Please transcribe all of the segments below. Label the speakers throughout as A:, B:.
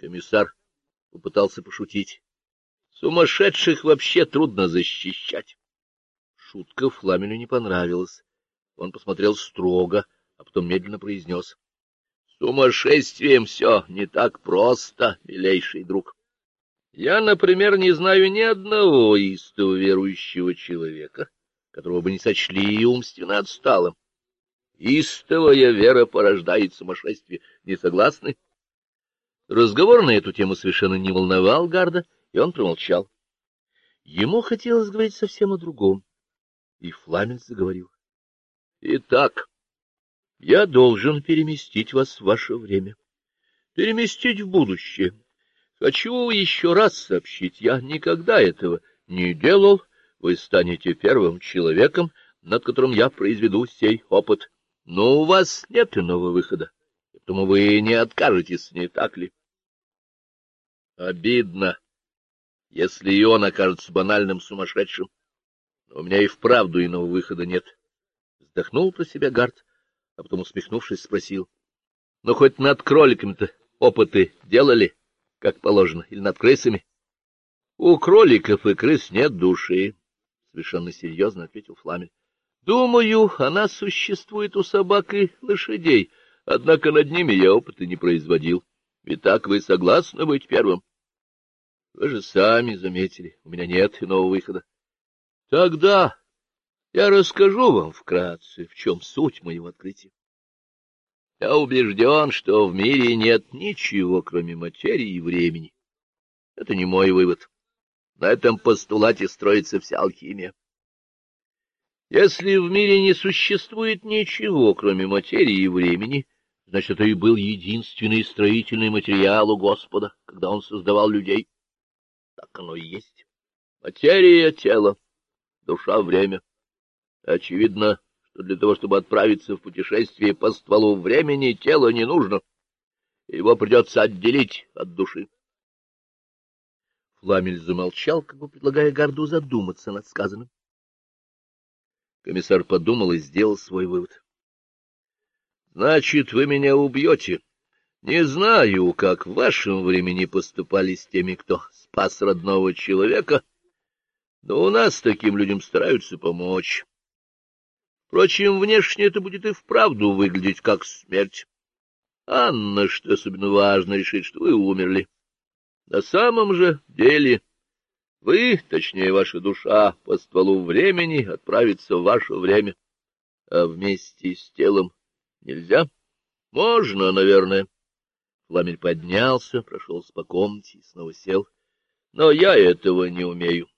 A: Комиссар попытался пошутить. Сумасшедших вообще трудно защищать. Шутка Фламелю не понравилась. Он посмотрел строго, а потом медленно произнес. — Сумасшествием все не так просто, милейший друг. Я, например, не знаю ни одного истого верующего человека, которого бы не сочли умственно отсталым. Истовая вера порождает сумасшествие. Не согласны? Разговор на эту тему совершенно не волновал Гарда, и он промолчал. Ему хотелось говорить совсем о другом, и Фламен заговорил. — Итак, я должен переместить вас в ваше время, переместить в будущее. Хочу еще раз сообщить, я никогда этого не делал. Вы станете первым человеком, над которым я произведу сей опыт. Но у вас нет иного выхода, поэтому вы не откажетесь, не так ли? Обидно, если и он окажется банальным сумасшедшим. Но у меня и вправду иного выхода нет. Вздохнул про себя Гард, а потом, усмехнувшись, спросил. — Ну, хоть над кроликами-то опыты делали, как положено, или над крысами? — У кроликов и крыс нет души, — совершенно серьезно ответил Фламель. — Думаю, она существует у собак и лошадей, однако над ними я опыты не производил. Итак, вы согласны быть первым? — Вы же сами заметили, у меня нет иного выхода. — Тогда я расскажу вам вкратце, в чем суть моего открытия. Я убежден, что в мире нет ничего, кроме материи и времени. Это не мой вывод. На этом постулате строится вся алхимия. Если в мире не существует ничего, кроме материи и времени, значит, это и был единственный строительный материал у Господа, когда Он создавал людей. Так оно и есть. Материя — тело, душа — время. Очевидно, что для того, чтобы отправиться в путешествие по стволу времени, тело не нужно. Его придется отделить от души. Фламель замолчал, как бы предлагая Гарду задуматься над сказанным. Комиссар подумал и сделал свой вывод. — Значит, вы меня убьете. Не знаю, как в вашем времени поступали с теми, кто спас родного человека, но у нас таким людям стараются помочь. Впрочем, внешне это будет и вправду выглядеть как смерть. Анна, что особенно важно, решит, что вы умерли. На самом же деле вы, точнее, ваша душа, по стволу времени отправится в ваше время, а вместе с телом нельзя? Можно, наверное. Фламель поднялся, прошелся по комнате и снова сел. Но я этого не умею.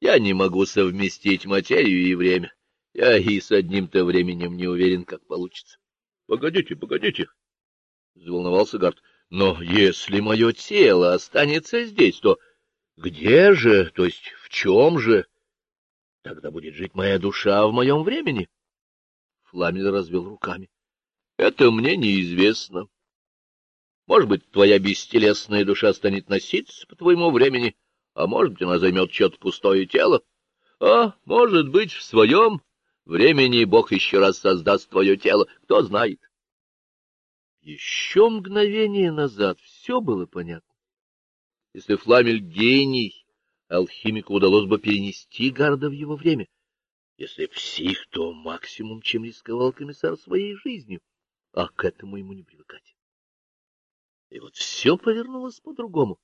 A: Я не могу совместить материю и время. Я и с одним-то временем не уверен, как получится. — Погодите, погодите, — заволновался Гард. — Но если мое тело останется здесь, то где же, то есть в чем же? Тогда будет жить моя душа в моем времени. Фламель развел руками. — Это мне неизвестно. Может быть, твоя бестелесная душа станет носиться по твоему времени, а может быть, она займет чье-то пустое тело, а может быть, в своем времени Бог еще раз создаст твое тело, кто знает. Еще мгновение назад все было понятно. Если Фламель гений, алхимику удалось бы перенести Гарда в его время. Если псих, то максимум, чем рисковал комиссар своей жизнью, а к этому ему не привыкать. И вот все повернулось по-другому.